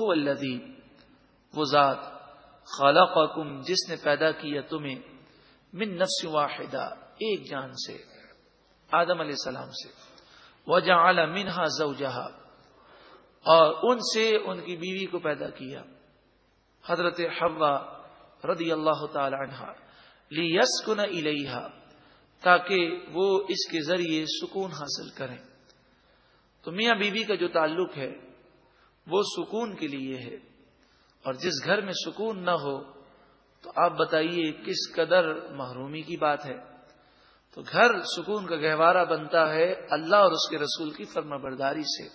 ہو اللہ وہ ذات خالقکم جس نے پیدا کیا تمہیں من نفس واحدہ، ایک جان سے، آدم علیہ السلام سے وجہ اعلی منہا اور ان سے ان کی بیوی کو پیدا کیا۔ حضرت حوا رضی اللہ تعالی عنہ لیسکن الیہا، تاکہ وہ اس کے ذریعے سکون حاصل کریں۔ تو میاں بیوی کا جو تعلق ہے وہ سکون کے لیے ہے۔ اور جس گھر میں سکون نہ ہو، تو آپ بتائیے کس قدر محرومی کی بات ہے۔ تو گھر سکون کا گہوارہ بنتا ہے اللہ اور اس کے رسول کی فرما برداری سے۔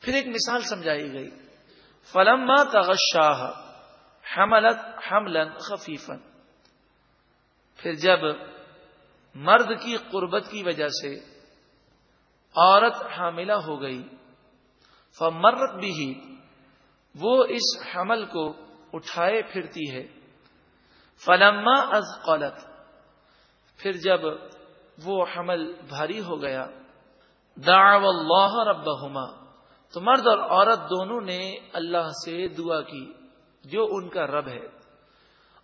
پھر ایک مثال سمجھائی گئی۔ فلما تغشاہ حملت حملن خفیفن پھر جب مرد کی قربت کی وجہ سے عورت حاملہ ہو گئی فمرت بھی وہ اس حمل کو اٹھائے پھرتی ہے۔ فلما از قلت پھر جب وہ حمل بھاری ہو گیا دعو اللہ ربہما، تو مرد اور عورت دونوں نے اللہ سے دعا کی، جو ان کا رب ہے۔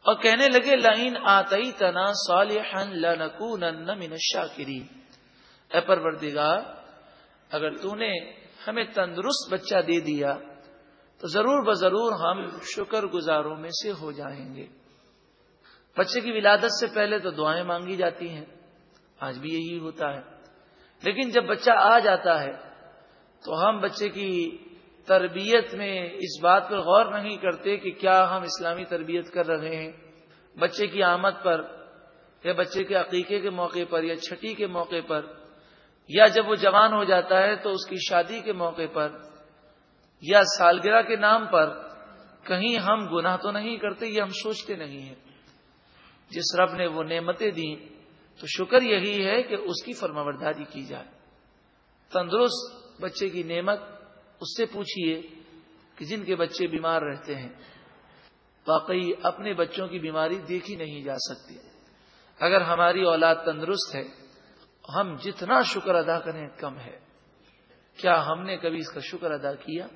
اور کہنے لگے لائن آتی تنا صالحن لنکونن من الشاکرین۔ اے پروردگار، اگر تو نے ہمیں تندرست بچہ دے دیا، تو ضرور بضرور ہم شکر گزاروں میں سے ہو جائیں گے۔ بچے کی ولادت سے پہلے تو دعائیں مانگی جاتی ہیں، آج بھی یہی ہوتا ہے۔ لیکن جب بچہ آ جاتا ہے، تو ہم بچے کی تربیت میں اس بات پر غور نہیں کرتے کہ کیا ہم اسلامی تربیت کر رہے ہیں۔ بچے کی آمد پر یا بچے کے عقیقے کے موقع پر یا چھٹی کے موقع پر یا جب وہ جوان ہو جاتا ہے تو اس کی شادی کے موقع پر یا سالگرہ کے نام پر کہیں ہم گناہ تو نہیں کرتے، یہ ہم سوچتے نہیں ہیں۔ جس رب نے وہ نعمتیں دی تو شکر یہی ہے کہ اس کی فرماورداری کی جائے۔ تندرست بچے کی نعمت اس سے پوچھیے کہ جن کے بچے بیمار رہتے ہیں، واقعی اپنے بچوں کی بیماری دیکھی نہیں جا سکتی۔ اگر ہماری اولاد تندرست ہے ہم جتنا شکر ادا کریں کم ہے۔ کیا ہم نے کبھی اس کا شکر ادا کیا؟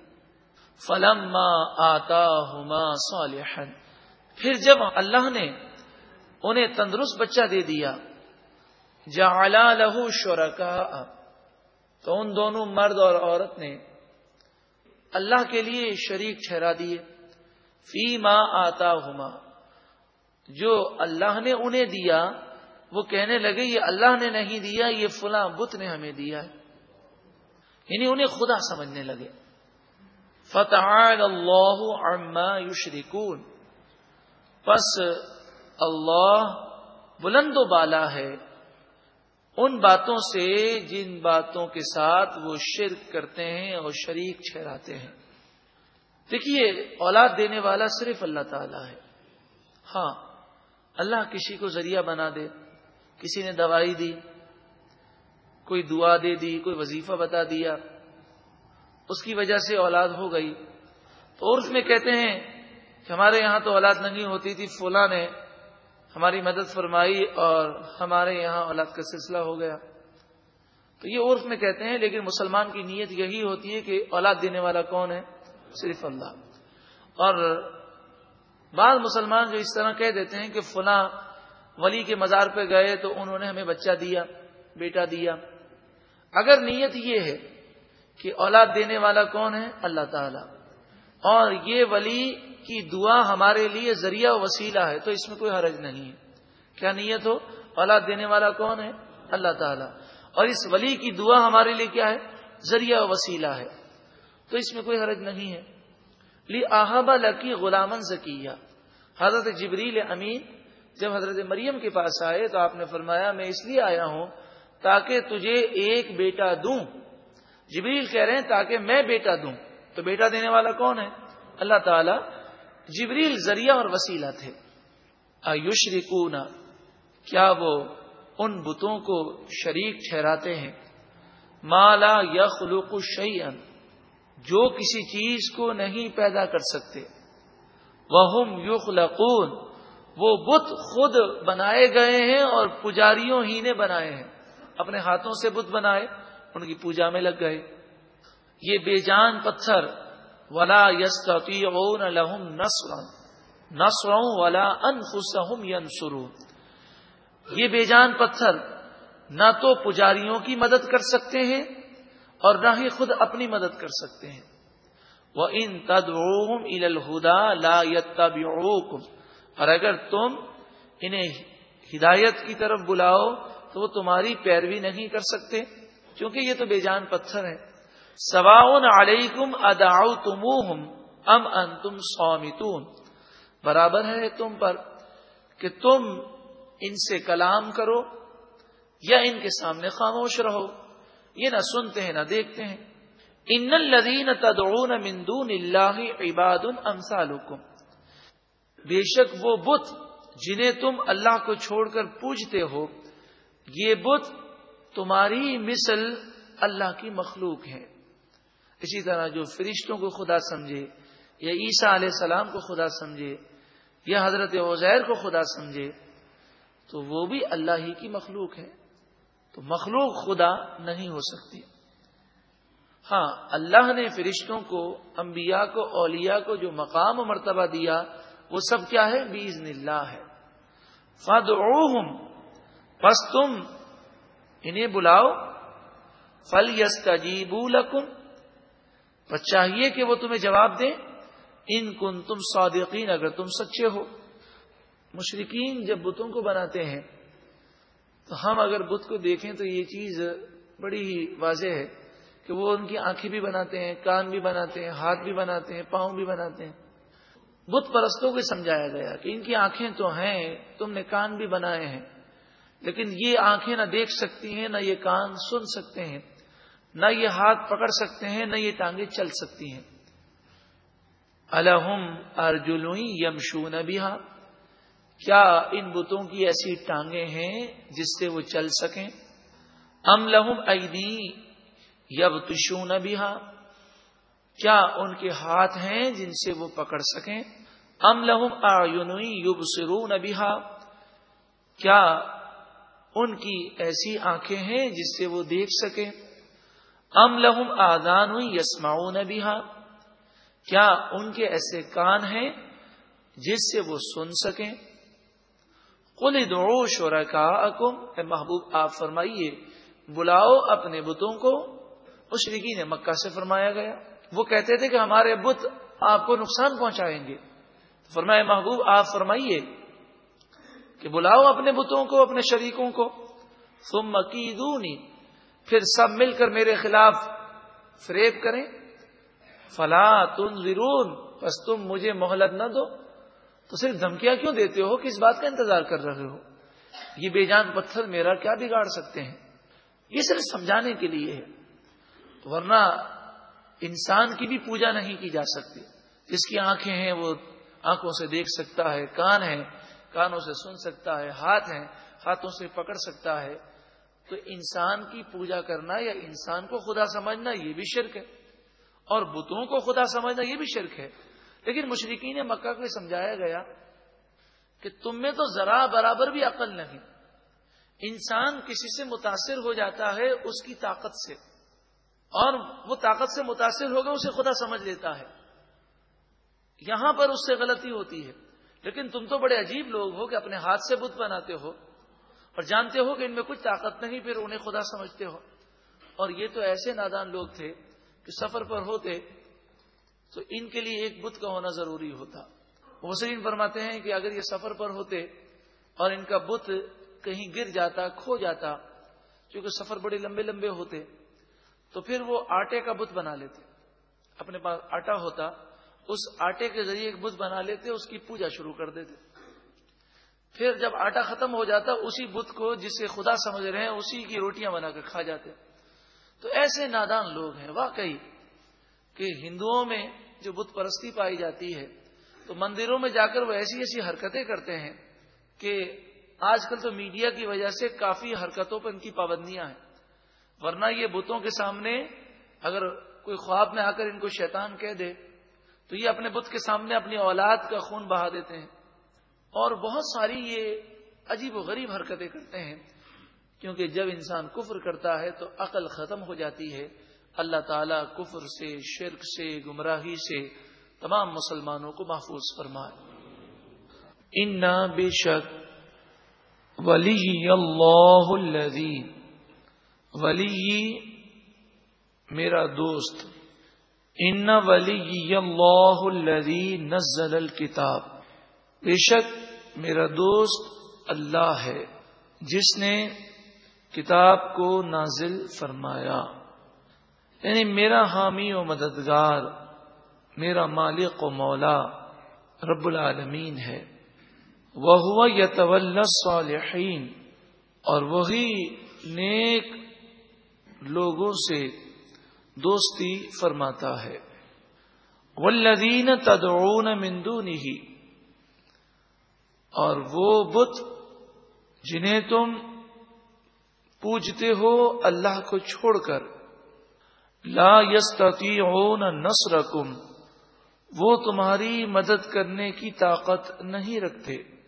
فلم آتا ہوما پھر جب اللہ نے انہیں تندرست بچہ دے دیا، جعلا لہو شرکا تو ان دونوں مرد اور عورت نے اللہ کے لیے شریک ٹھہرا دیے۔ فی ماں آتا ہوما جو اللہ نے انہیں دیا وہ کہنے لگے، یہ اللہ نے نہیں دیا، یہ فلاں بت نے ہمیں دیا ہے۔ یعنی انہیں خدا سمجھنے لگے۔ فتح اللہ عما یشرکون پس اللہ بلند و بالا ہے۔ ان باتوں سے جن باتوں کے ساتھ وہ شرک کرتے ہیں اور شریک ٹھہراتے ہیں۔ دیکھیے، اولاد دینے والا صرف اللہ تعالی ہے۔ ہاں اللہ کسی کو ذریعہ بنا دے۔ کسی نے دوائی دی، کوئی دعا دے دی، کوئی وظیفہ بتا دیا، اس کی وجہ سے اولاد ہو گئی۔ تو عرف میں کہتے ہیں کہ ہمارے یہاں تو اولاد نہیں ہوتی تھی، فلاں نے ہماری مدد فرمائی اور ہمارے یہاں اولاد کا سلسلہ ہو گیا۔ تو یہ عرف میں کہتے ہیں، لیکن مسلمان کی نیت یہی ہوتی ہے کہ اولاد دینے والا کون ہے؟ صرف اللہ۔ اور بعض مسلمان جو اس طرح کہہ دیتے ہیں کہ فلاں ولی کے مزار پہ گئے تو انہوں نے ہمیں بچہ دیا، بیٹا دیا۔ اگر نیت یہ ہے کہ اولاد دینے والا کون ہے؟ اللہ تعالی۔ اور یہ ولی کی دعا ہمارے لیے ذریعہ وسیلہ ہے، تو اس میں کوئی حرج نہیں ہے۔ کیا نیت ہو؟ اولاد دینے والا کون ہے؟ اللہ تعالیٰ۔ اور اس ولی کی دعا ہمارے لیے کیا ہے؟ ذریعہ وسیلہ ہے۔ تو اس میں کوئی حرج نہیں ہے۔ لی آحبا لکی غلامن ذکیہ حضرت جبریل امین جب حضرت مریم کے پاس آئے تو آپ نے فرمایا، میں اس لیے آیا ہوں تاکہ تجھے ایک بیٹا دوں۔ جبریل کہہ رہے ہیں، تاکہ میں بیٹا دوں۔ تو بیٹا دینے والا کون ہے؟ اللہ تعالی۔ جبریل ذریعہ اور وسیلہ تھے۔ آیوش کیا وہ ان بتوں کو شریک ٹھہراتے ہیں؟ مالا یا خلوق شعین جو کسی چیز کو نہیں پیدا کر سکتے۔ وہ یخلقون وہ بت خود بنائے گئے ہیں اور پجاریوں ہی نے بنائے ہیں۔ اپنے ہاتھوں سے بت بنائے، ان کی پوجا میں لگ گئے۔ یہ بے جان پتھر، ولا لهم نصرا نصرا ولا انفسهم ينصرون۔ یہ بے جان پتھر نہ تو پجاریوں کی مدد کر سکتے ہیں اور نہ ہی خود اپنی مدد کر سکتے ہیں۔ وہ ان تدعوهم الى الهدى لا يتبعوكم۔ اور اگر تم انہیں ہدایت کی طرف بلاؤ تو وہ تمہاری پیروی نہیں کر سکتے کیونکہ یہ تو بے جان پتھر ہے سواؤن علیکم اداؤ تم ام ان تم سوامتون برابر ہے تم پر کہ تم ان سے کلام کرو یا ان کے سامنے خاموش رہو۔ یہ نہ سنتے ہیں، نہ دیکھتے ہیں۔ ان الذین تدعون من دون اللہ عباد امثالکم۔ بے شک وہ بت جنہیں تم اللہ کو چھوڑ کر پوجتے ہو، یہ بت تمہاری مثل اللہ کی مخلوق ہے اسی طرح جو فرشتوں کو خدا سمجھے، یا عیسیٰ علیہ السلام کو خدا سمجھے، یا حضرت عزیر کو خدا سمجھے، تو وہ بھی اللہ ہی کی مخلوق ہے تو مخلوق خدا نہیں ہو سکتی۔ ہاں اللہ نے فرشتوں کو، انبیاء کو، اولیاء کو جو مقام و مرتبہ دیا وہ سب کیا ہے؟ بیز اللہ ہے۔ فد پس تم انہیں بلاؤ۔ فل یس کا بس چاہیے کہ وہ تمہیں جواب دیں۔ ان کن تم صادقین، اگر تم سچے ہو۔ مشرقین جب بتوں کو بناتے ہیں، تو ہم اگر بت کو دیکھیں تو یہ چیز بڑی ہی واضح ہے کہ وہ ان کی آنکھیں بھی بناتے ہیں، کان بھی بناتے ہیں، ہاتھ بھی بناتے ہیں، پاؤں بھی بناتے ہیں۔ بت پرستوں کو سمجھایا گیا کہ ان کی آنکھیں تو ہیں، تم نے کان بھی بنائے ہیں۔ لیکن یہ آنکھیں نہ دیکھ سکتی ہیں، نہ یہ کان سن سکتے ہیں۔ نہ یہ ہاتھ پکڑ سکتے ہیں، نہ یہ ٹانگیں چل سکتی ہیں۔ الحم ارجلوئی یمشو نبیہ کیا ان بتوں کی ایسی ٹانگیں ہیں جس سے وہ چل سکیں؟ ام لہم ایدی یب تشو نبیہ کیا ان کے ہاتھ ہیں جن سے وہ پکڑ سکیں؟ ام لہم آئنوئی یوب سرو نبیہ کیا ان کی ایسی آنکھیں ہیں جس سے وہ دیکھ سکیں؟ ام لہم آدان یسماؤ نبیہ کیا ان کے ایسے کان ہیں جس سے وہ سن سکیں؟ کل دو شور کا اے محبوب، آپ فرمائیے، بلاؤ اپنے بتوں کو۔ مشرقی نے مکہ سے فرمایا گیا۔ وہ کہتے تھے کہ ہمارے بت آپ کو نقصان پہنچائیں گے۔ فرمائے محبوب، آپ فرمائیے کہ بلاؤ اپنے بتوں کو، اپنے شریکوں کو۔ تم مکی پھر سب مل کر میرے خلاف فریب کریں۔ فلا تم ضرور بس تم مجھے مہلت نہ دو۔ تو صرف دھمکیاں کیوں دیتے ہو کس بات کا انتظار کر رہے ہو؟ یہ بے جان پتھر میرا کیا بگاڑ سکتے ہیں؟ یہ صرف سمجھانے کے لیے ہے۔ ورنہ انسان کی بھی پوجا نہیں کی جا سکتی۔ جس کی آنکھیں ہیں وہ آنکھوں سے دیکھ سکتا ہے، کان ہے کانوں سے سن سکتا ہے، ہاتھ ہیں، ہاتھوں سے پکڑ سکتا ہے۔ تو انسان کی پوجا کرنا یا انسان کو خدا سمجھنا یہ بھی شرک ہے۔ اور بتوں کو خدا سمجھنا یہ بھی شرک ہے۔ لیکن مشرقین مکہ کو سمجھایا گیا کہ تم میں تو ذرا برابر بھی عقل نہیں۔ انسان کسی سے متاثر ہو جاتا ہے اس کی طاقت سے۔ اور وہ طاقت سے متاثر ہو گئے اسے خدا سمجھ لیتا ہے۔ یہاں پر اس سے غلطی ہوتی ہے۔ لیکن تم تو بڑے عجیب لوگ ہو کہ اپنے ہاتھ سے بت بناتے ہو اور جانتے ہو کہ ان میں کچھ طاقت نہیں، پھر انہیں خدا سمجھتے ہو۔ اور یہ تو ایسے نادان لوگ تھے کہ سفر پر ہوتے تو ان کے لیے ایک بت کا ہونا ضروری ہوتا۔ حسین فرماتے ہیں کہ اگر یہ سفر پر ہوتے اور ان کا بت کہیں گر جاتا، کھو جاتا، کیونکہ سفر بڑے لمبے لمبے ہوتے۔ تو پھر وہ آٹے کا بت بنا لیتے اپنے پاس آٹا ہوتا اس آٹے کے ذریعے ایک بت بنا لیتے اس کی پوجا شروع کر دیتے پھر جب آٹا ختم ہو جاتا اسی بت کو جسے خدا سمجھ رہے ہیں اسی کی روٹیاں بنا کر کھا جاتے تو ایسے نادان لوگ ہیں واقعی کہ ہندوؤں میں جو بت پرستی پائی جاتی ہے تو مندروں میں جا کر وہ ایسی ایسی حرکتیں کرتے ہیں کہ آج کل تو میڈیا کی وجہ سے کافی حرکتوں پر ان کی پابندیاں ہیں ورنہ یہ بتوں کے سامنے اگر کوئی خواب میں آ کر ان کو شیطان کہہ دے، تو یہ اپنے بت کے سامنے اپنی اولاد کا خون بہا دیتے ہیں۔ اور بہت ساری یہ عجیب و غریب حرکتیں کرتے ہیں۔ کیونکہ جب انسان کفر کرتا ہے تو عقل ختم ہو جاتی ہے۔ اللہ تعالیٰ کفر سے، شرک سے، گمراہی سے تمام مسلمانوں کو محفوظ فرمائے۔ ان بے شک ولی اللہ ولی میرا دوست، ان ولی اللہ الذی نزل الکتاب۔ بے شک میرا دوست اللہ ہے، جس نے کتاب کو نازل فرمایا۔ یعنی میرا حامی و مددگار، میرا مالک و مولا رب العالمین ہے۔ وہ ہوا یتول صالحین اور وہی نیک لوگوں سے دوستی فرماتا ہے۔ والذین تدعون من دونه، اور وہ بت جنہیں تم پوجتے ہو اللہ کو چھوڑ کر، لا یستطیعون نصرکم وہ تمہاری مدد کرنے کی طاقت نہیں رکھتے۔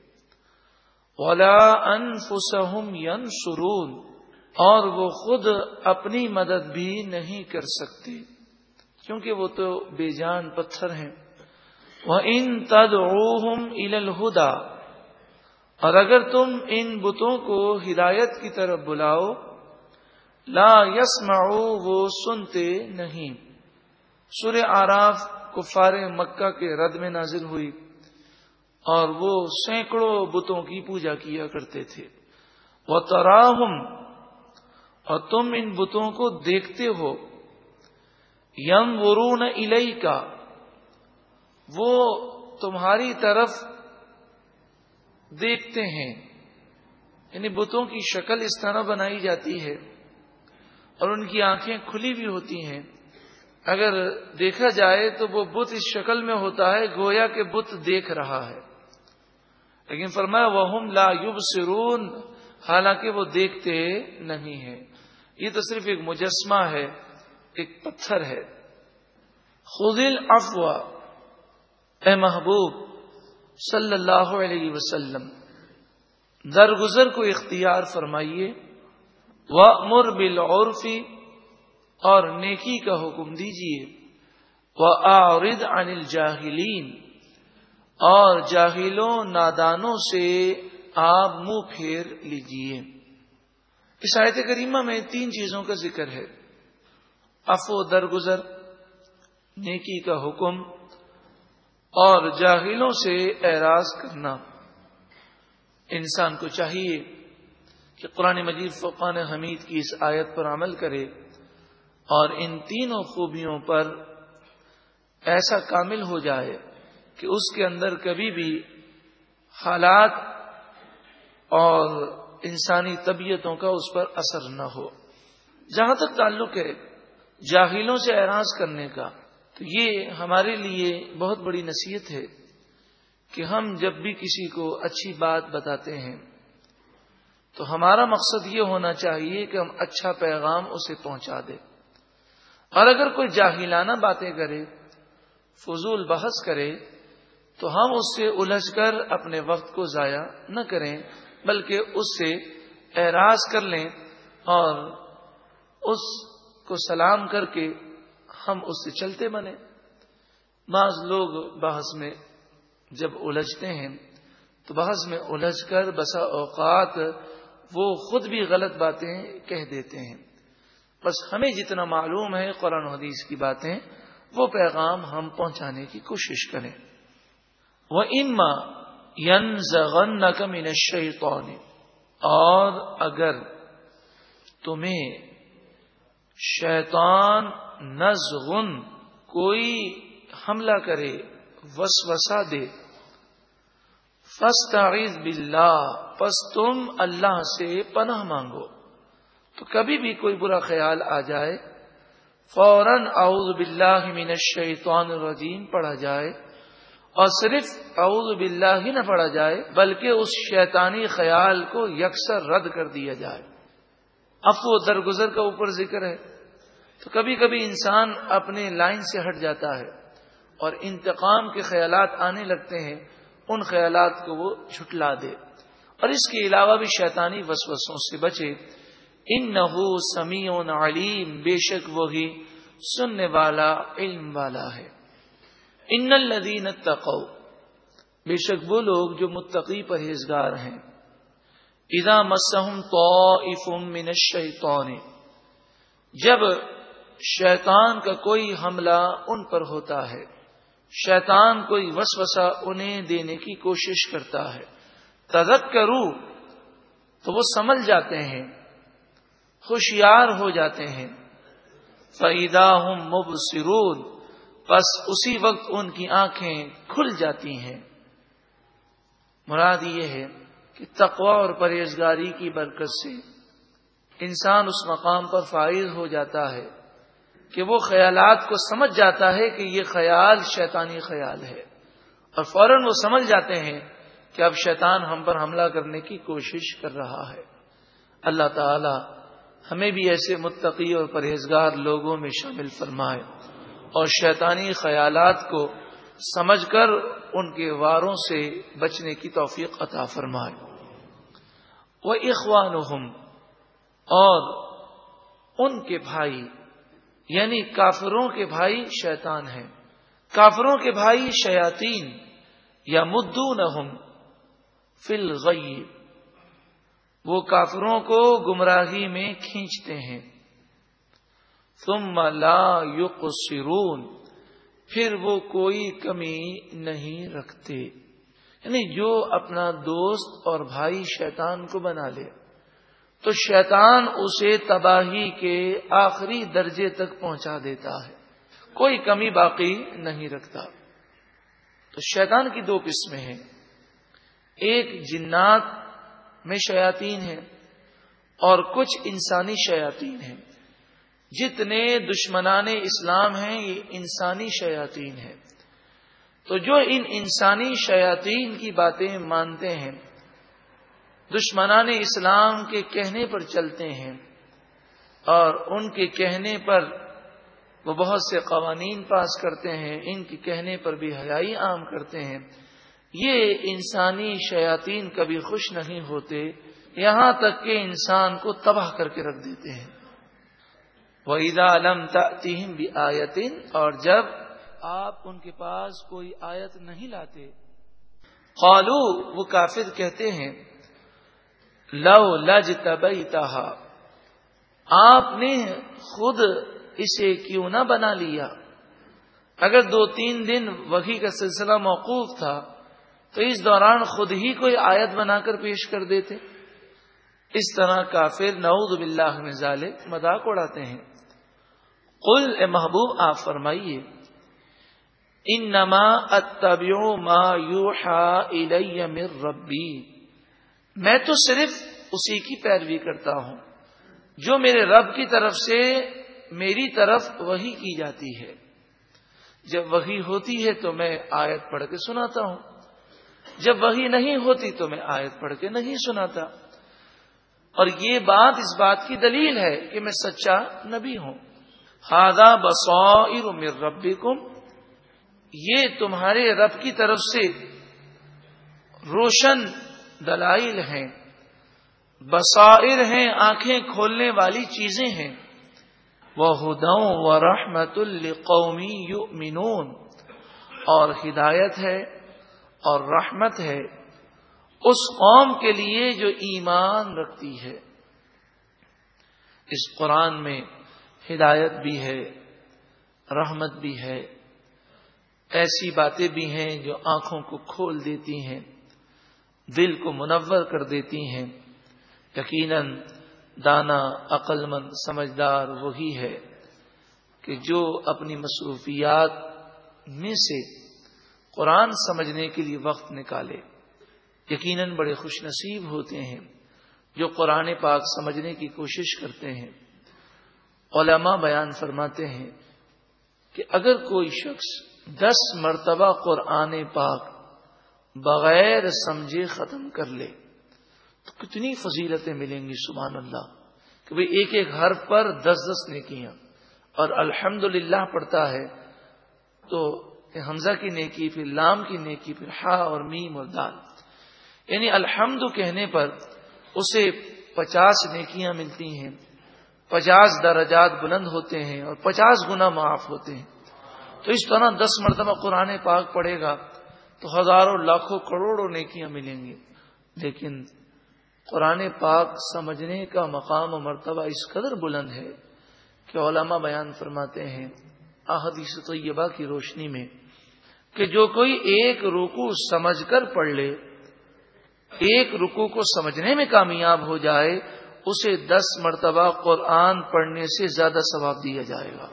ولا انفسهم ينصرون اور وہ خود اپنی مدد بھی نہیں کر سکتے۔ کیونکہ وہ تو بے جان پتھر ہیں۔ وہ ان تد اوہم الہدا اور اگر تم ان بتوں کو ہدایت کی طرف بلاؤ، لا یس وہ سنتے نہیں۔ سر آراف کفار مکہ کے رد میں نازل ہوئی۔ اور وہ سینکڑوں بتوں کی پوجا کیا کرتے تھے۔ وہ تراہم اور تم ان بتوں کو دیکھتے ہو۔ یم ورون الئی کا وہ تمہاری طرف دیکھتے ہیں۔ یعنی بتوں کی شکل اس طرح بنائی جاتی ہے اور ان کی آنکھیں کھلی بھی ہوتی ہیں۔ اگر دیکھا جائے تو وہ بت اس شکل میں ہوتا ہے گویا کہ بت دیکھ رہا ہے۔ لیکن فرمایا وہ لا یوب سرون حالانکہ وہ دیکھتے نہیں ہیں۔ یہ تو صرف ایک مجسمہ ہے، ایک پتھر ہے۔ خدل افوا اے محبوب صلی اللہ علیہ وسلم، درگزر کو اختیار فرمائیے۔ و مر بل اور نیکی کا حکم دیجیے۔ وہ آرد انل جاہلین اور جاہلوں نادانوں سے آپ منہ پھیر لیجیے۔ اس آیت کریمہ میں تین چیزوں کا ذکر ہے۔ افو درگزر، نیکی کا حکم اور جاہلوں سے اعراض کرنا۔ انسان کو چاہیے کہ قرآن مجید فقان حمید کی اس آیت پر عمل کرے اور ان تینوں خوبیوں پر ایسا کامل ہو جائے کہ اس کے اندر کبھی بھی حالات اور انسانی طبیعتوں کا اس پر اثر نہ ہو۔ جہاں تک تعلق ہے جاہلوں سے اعراض کرنے کا، تو یہ ہمارے لیے بہت بڑی نصیحت ہے کہ ہم جب بھی کسی کو اچھی بات بتاتے ہیں، تو ہمارا مقصد یہ ہونا چاہیے کہ ہم اچھا پیغام اسے پہنچا دیں۔ اور اگر کوئی جاہلانہ باتیں کرے، فضول بحث کرے، تو ہم اس سے الجھ کر اپنے وقت کو ضائع نہ کریں۔ بلکہ اس سے اعراض کر لیں اور اس کو سلام کر کے ہم اس سے چلتے بنے بعض لوگ بحث میں جب الجھتے ہیں تو بحث میں الجھ کر بسا اوقات وہ خود بھی غلط باتیں کہہ دیتے ہیں۔ بس ہمیں جتنا معلوم ہے قرآن حدیث کی باتیں، وہ پیغام ہم پہنچانے کی کوشش کریں۔ وہ اما ین زغن نقم اور اگر تمہیں شیطان نزغن کوئی حملہ کرے وسوسا دے فسٹ باللہ، پس تم اللہ سے پناہ مانگو، تو کبھی بھی کوئی برا خیال آ جائے، فوراً اعوذ باللہ من الشیطان الرجیم پڑھا جائے اور صرف اعوذ باللہ ہی نہ پڑھا جائے، بلکہ اس شیطانی خیال کو یکسر رد کر دیا جائے۔ افو درگزر کا اوپر ذکر ہے۔ تو کبھی کبھی انسان اپنے لائن سے ہٹ جاتا ہے اور انتقام کے خیالات آنے لگتے ہیں، ان خیالات کو وہ چھٹلا دے۔ اور اس کے علاوہ بھی شیطانی وسوسوں سے بچے۔ ان نہ سمیع علیم، بے شک وہی سننے والا، علم والا ہے۔ ان الدین تقو بے شک وہ لوگ جو متقی پرہیزگار ہیں۔ ادا مسم تو من الشیطان۔ جب شیطان کا کوئی حملہ ان پر ہوتا ہے، شیطان کوئی وسوسہ انہیں دینے کی کوشش کرتا ہے۔ تدک کرو تو وہ سمجھ جاتے ہیں، ہوشیار ہو جاتے ہیں۔ فعیدہ ہوں مب بس اسی وقت ان کی آنکھیں کھل جاتی ہیں۔ مراد یہ ہے کہ تقوا اور پرہیزگاری کی برکت سے انسان اس مقام پر فائز ہو جاتا ہے کہ وہ خیالات کو سمجھ جاتا ہے کہ یہ خیال شیطانی خیال ہے اور فوراً وہ سمجھ جاتے ہیں کہ اب شیطان ہم پر حملہ کرنے کی کوشش کر رہا ہے۔ اللہ تعالی ہمیں بھی ایسے متقی اور پرہیزگار لوگوں میں شامل فرمائے۔ اور شیطانی خیالات کو سمجھ کر ان کے واروں سے بچنے کی توفیق عطا فرمائے۔ وہ اخوان اور ان کے بھائی یعنی کافروں کے بھائی شیطان ہیں۔ کافروں کے بھائی شیاتین یا مدو نہ فل وہ کافروں کو گمراہی میں کھینچتے ہیں۔ ثم لا یقصرون پھر وہ کوئی کمی نہیں رکھتے۔ یعنی جو اپنا دوست اور بھائی شیطان کو بنا لے، تو شیطان اسے تباہی کے آخری درجے تک پہنچا دیتا ہے، کوئی کمی باقی نہیں رکھتا۔ تو شیطان کی دو قسمیں ہیں۔ ایک جنات میں شیاتین ہیں اور کچھ انسانی شیاتین ہیں۔ جتنے دشمنان اسلام ہیں، یہ انسانی شیاتین ہیں۔ تو جو ان انسانی شیاتین کی باتیں مانتے ہیں، دشمنان اسلام کے کہنے پر چلتے ہیں، اور ان کے کہنے پر وہ بہت سے قوانین پاس کرتے ہیں، ان کے کہنے پر بھی حیائی عام کرتے ہیں۔ یہ انسانی شیاطین کبھی خوش نہیں ہوتے، یہاں تک کہ انسان کو تباہ کر کے رکھ دیتے ہیں۔ وہ عیدا علم تیم بھی اور جب آپ ان کے پاس کوئی آیت نہیں لاتے قالو وہ کافر کہتے ہیں، لو لج تبئی آپ نے خود اسے کیوں نہ بنا لیا؟ اگر دو تین دن وہی کا سلسلہ موقوف تھا، تو اس دوران خود ہی کوئی آیت بنا کر پیش کر دیتے۔ اس طرح کافر نعوذ باللہ میں ظالے مذاق اڑاتے ہیں۔ قل اے محبوب، آپ فرمائیے ان نما اتبیو ما یوحا من ربی۔ میں تو صرف اسی کی پیروی کرتا ہوں، جو میرے رب کی طرف سے میری طرف وہی کی جاتی ہے۔ جب وہی ہوتی ہے تو میں آیت پڑھ کے سناتا ہوں۔ جب وہی نہیں ہوتی تو میں آیت پڑھ کے نہیں سناتا۔ اور یہ بات اس بات کی دلیل ہے کہ میں سچا نبی ہوں۔ ہادا بسو مر ربی یہ تمہارے رب کی طرف سے روشن دلائل ہیں، بصائر ہیں، آنکھیں کھولنے والی چیزیں ہیں۔ وہ ہداؤں و رحمت القومی یؤمنون اور ہدایت ہے اور رحمت ہے اس قوم کے لیے جو ایمان رکھتی ہے۔ اس قرآن میں ہدایت بھی ہے، رحمت بھی ہے، ایسی باتیں بھی ہیں جو آنکھوں کو کھول دیتی ہیں، دل کو منور کر دیتی ہیں۔ یقیناً دانا عقل مند سمجھدار وہی ہے کہ جو اپنی مصروفیات میں سے قرآن سمجھنے کے لیے وقت نکالے۔ یقیناً بڑے خوش نصیب ہوتے ہیں جو قرآن پاک سمجھنے کی کوشش کرتے ہیں۔ علماء بیان فرماتے ہیں کہ اگر کوئی شخص دس مرتبہ قرآن پاک بغیر سمجھے ختم کر لے، تو کتنی فضیلتیں ملیں گی، سبحان اللہ، کہ بھئی ایک ایک ہر پر دس دس نیکیاں۔ اور الحمد پڑھتا ہے تو حمزہ کی نیکی، پھر لام کی نیکی، پھر ہا اور میم اور دال۔ یعنی الحمد کہنے پر اسے پچاس نیکیاں ملتی ہیں۔ پچاس درجات بلند ہوتے ہیں اور پچاس گنا معاف ہوتے ہیں۔ تو اس طرح دس مرتبہ قرآن پاک پڑھے گا تو ہزاروں لاکھوں کروڑوں نیکیاں ملیں گی۔ لیکن قرآن پاک سمجھنے کا مقام و مرتبہ اس قدر بلند ہے کہ علماء بیان فرماتے ہیں احادیث طیبہ کی روشنی میں کہ جو کوئی ایک رکو سمجھ کر پڑھ لے، ایک رکو کو سمجھنے میں کامیاب ہو جائے اسے دس مرتبہ قرآن پڑھنے سے زیادہ ثواب دیا جائے گا۔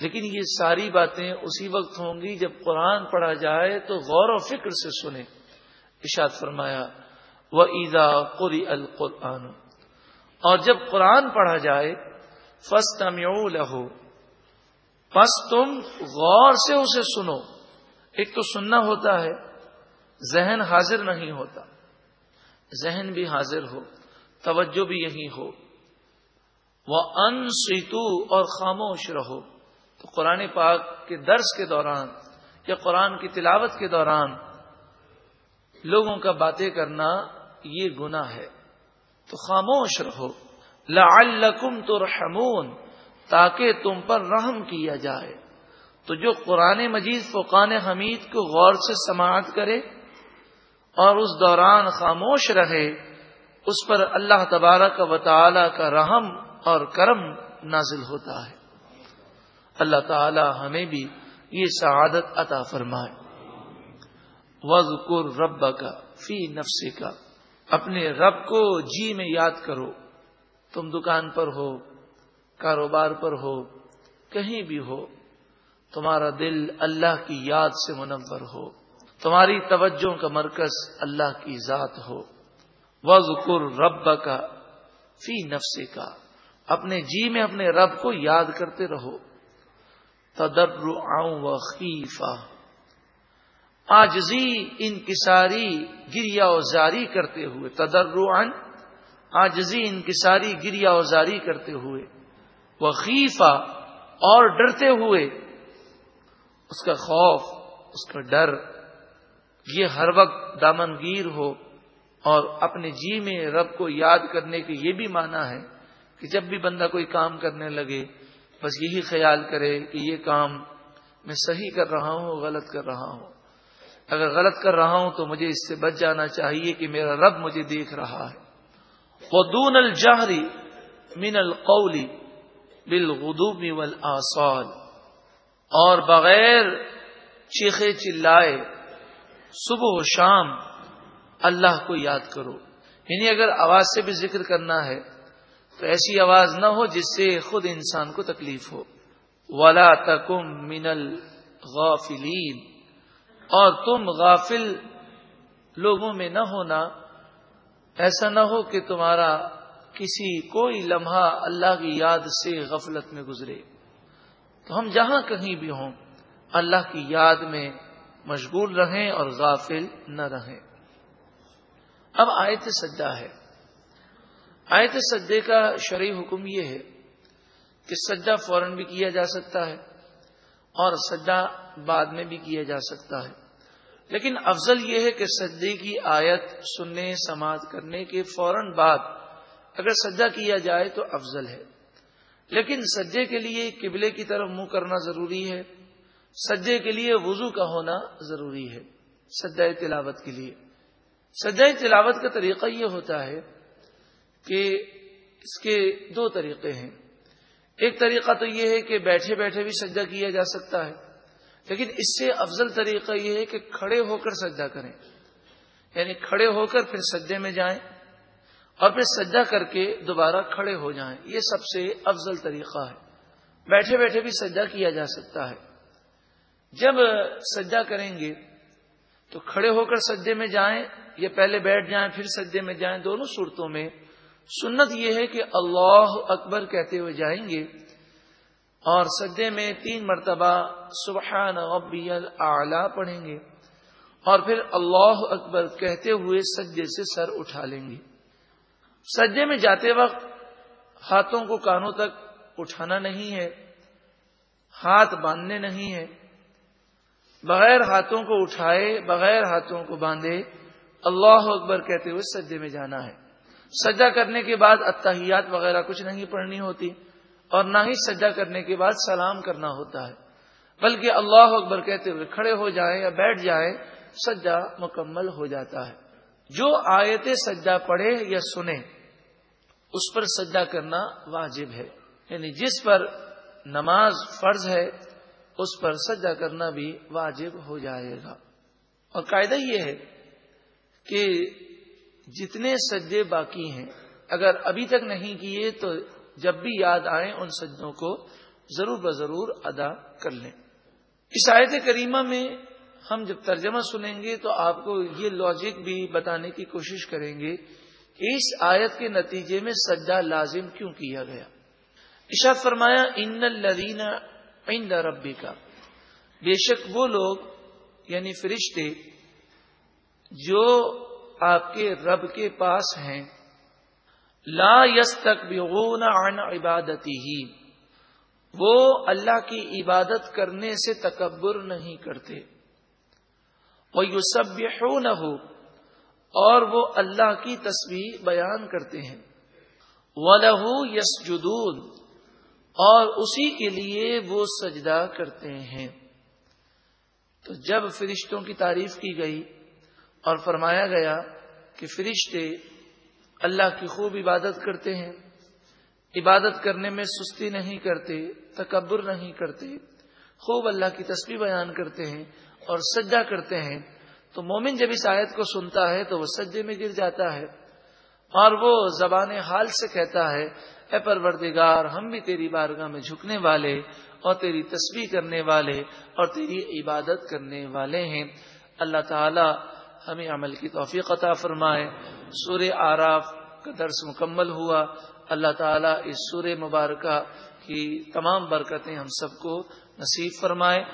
لیکن یہ ساری باتیں اسی وقت ہوں گی جب قرآن پڑھا جائے تو غور و فکر سے سنیں۔ اشاد فرمایا وہ عیدا قری القرآن۔ اور جب قرآن پڑھا جائے فسٹ لہو پس تم غور سے اسے سنو۔ ایک تو سننا ہوتا ہے، ذہن حاضر نہیں ہوتا۔ ذہن بھی حاضر ہو، توجہ بھی یہی ہو۔ وہ ان سیتو اور خاموش رہو۔ تو قرآن پاک کے درس کے دوران یا قرآن کی تلاوت کے دوران لوگوں کا باتیں کرنا یہ گنا ہے۔ تو خاموش رہو۔ لعلکم ترحمون۔ تاکہ تم پر رحم کیا جائے۔ تو جو قرآن مجید فقان حمید کو غور سے سماعت کرے اور اس دوران خاموش رہے، اس پر اللہ تبارک و تعالی کا رحم اور کرم نازل ہوتا ہے۔ اللہ تعالی ہمیں بھی یہ سعادت عطا فرمائے۔ وزقر رب کا فی نفسی کا اپنے رب کو جی میں یاد کرو۔ تم دکان پر ہو، کاروبار پر ہو، کہیں بھی ہو، تمہارا دل اللہ کی یاد سے منور ہو۔ تمہاری توجہ کا مرکز اللہ کی ذات ہو۔ وزقر رب کا فی نفسی کا اپنے جی میں اپنے رب کو یاد کرتے رہو۔ تدر و خیفہ۔ آجزی انکساری گریا زاری کرتے ہوئے۔ تدر آجزی انکساری گریا زاری کرتے ہوئے۔ وہ اور ڈرتے ہوئے۔ اس کا خوف، اس کا ڈر۔ یہ ہر وقت دامنگیر ہو اور اپنے جی میں رب کو یاد کرنے کے یہ بھی مانا ہے کہ جب بھی بندہ کوئی کام کرنے لگے، بس یہی خیال کرے کہ یہ کام میں صحیح کر رہا ہوں، غلط کر رہا ہوں۔ اگر غلط کر رہا ہوں تو مجھے اس سے بچ جانا چاہیے کہ میرا رب مجھے دیکھ رہا ہے۔ وہ دون الجہری من القولی بالغدوب والآصال اور بغیر چیخے چلائے صبح و شام اللہ کو یاد کرو۔ یعنی اگر آواز سے بھی ذکر کرنا ہے، تو ایسی آواز نہ ہو جس سے خود انسان کو تکلیف ہو۔ ولا تکم من الغافلین اور تم غافل لوگوں میں نہ ہونا۔ ایسا نہ ہو کہ تمہارا کسی کوئی لمحہ اللہ کی یاد سے غفلت میں گزرے۔ تو ہم جہاں کہیں بھی ہوں، اللہ کی یاد میں مشغول رہیں اور غافل نہ رہیں۔ اب آیت سجدہ ہے۔ آیت سجدے کا شرعی حکم یہ ہے کہ سجدہ فوراً بھی کیا جا سکتا ہے اور سجدہ بعد میں بھی کیا جا سکتا ہے۔ لیکن افضل یہ ہے کہ سجدے کی آیت سننے، سماعت کرنے کے فوراً بعد اگر سجدہ کیا جائے تو افضل ہے۔ لیکن سجے کے لیے قبلے کی طرف منہ کرنا ضروری ہے۔ سجے کے لیے وضو کا ہونا ضروری ہے، سجدہ تلاوت کے لیے۔ سجدہ تلاوت کا طریقہ یہ ہوتا ہے کہ اس کے دو طریقے ہیں۔ ایک طریقہ تو یہ ہے کہ بیٹھے بیٹھے بھی سجدہ کیا جا سکتا ہے، لیکن اس سے افضل طریقہ یہ ہے کہ کھڑے ہو کر سجدہ کریں۔ یعنی کھڑے ہو کر پھر سجدے میں جائیں اور پھر سجدہ کر کے دوبارہ کھڑے ہو جائیں۔ یہ سب سے افضل طریقہ ہے۔ بیٹھے بیٹھے بھی سجدہ کیا جا سکتا ہے۔ جب سجدہ کریں گے تو کھڑے ہو کر سجدے میں جائیں یا پہلے بیٹھ جائیں پھر سجدے میں جائیں دونوں صورتوں میں، سنت یہ ہے کہ اللہ اکبر کہتے ہوئے جائیں گے اور سجدے میں تین مرتبہ سبحان ربی اعلی پڑھیں گے اور پھر اللہ اکبر کہتے ہوئے سجدے سے سر اٹھا لیں گے۔ سجدے میں جاتے وقت ہاتھوں کو کانوں تک اٹھانا نہیں ہے، ہاتھ باندھنے نہیں ہے بغیر ہاتھوں کو اٹھائے، بغیر ہاتھوں کو باندھے، اللہ اکبر کہتے ہوئے سجدے میں جانا ہے۔ سجا کرنے کے بعد اتحیات وغیرہ کچھ نہیں پڑھنی ہوتی اور نہ ہی سجا کرنے کے بعد سلام کرنا ہوتا ہے۔ بلکہ اللہ اکبر کہتے ہوئے کھڑے ہو جائیں یا بیٹھ جائیں سجا مکمل ہو جاتا ہے۔ جو آیت سجا پڑھے یا سنے، اس پر سجا کرنا واجب ہے۔ یعنی جس پر نماز فرض ہے اس پر سجا کرنا بھی واجب ہو جائے گا۔ اور قاعدہ یہ ہے کہ جتنے سجدے باقی ہیں، اگر ابھی تک نہیں کیے تو جب بھی یاد آئیں ان سجدوں کو ضرور بضرور ادا کر لیں۔ اس آیت کریمہ میں ہم جب ترجمہ سنیں گے تو آپ کو یہ لاجک بھی بتانے کی کوشش کریں گے کہ اس آیت کے نتیجے میں سجدہ لازم کیوں کیا گیا۔ اشاد فرمایا، ان الدین عند ربی کا بے شک وہ لوگ یعنی فرشتے، جو آپ کے رب کے پاس ہیں، لا یس تک عن عبادتی ہی وہ اللہ کی عبادت کرنے سے تکبر نہیں کرتے. وہ یو سب نہ ہو اور وہ اللہ کی تصویر بیان کرتے ہیں. وہ لہو یس اور اسی کے لیے وہ سجدہ کرتے ہیں۔ تو جب فرشتوں کی تعریف کی گئی اور فرمایا گیا کہ فرشتے اللہ کی خوب عبادت کرتے ہیں، عبادت کرنے میں سستی نہیں کرتے، تکبر نہیں کرتے، خوب اللہ کی تصویر بیان کرتے ہیں اور سجا کرتے ہیں، تو مومن جب اس آیت کو سنتا ہے تو وہ سجے میں گر جاتا ہے اور وہ زبان حال سے کہتا ہے اے پروردگار، ہم بھی تیری بارگاہ میں جھکنے والے اور تیری تسبیح کرنے والے اور تیری عبادت کرنے والے ہیں۔ اللہ تعالی ہمیں عمل کی توفیق عطا فرمائے۔ سور آراف کا درس مکمل ہوا۔ اللہ تعالیٰ اس سور مبارکہ کی تمام برکتیں ہم سب کو نصیب فرمائے۔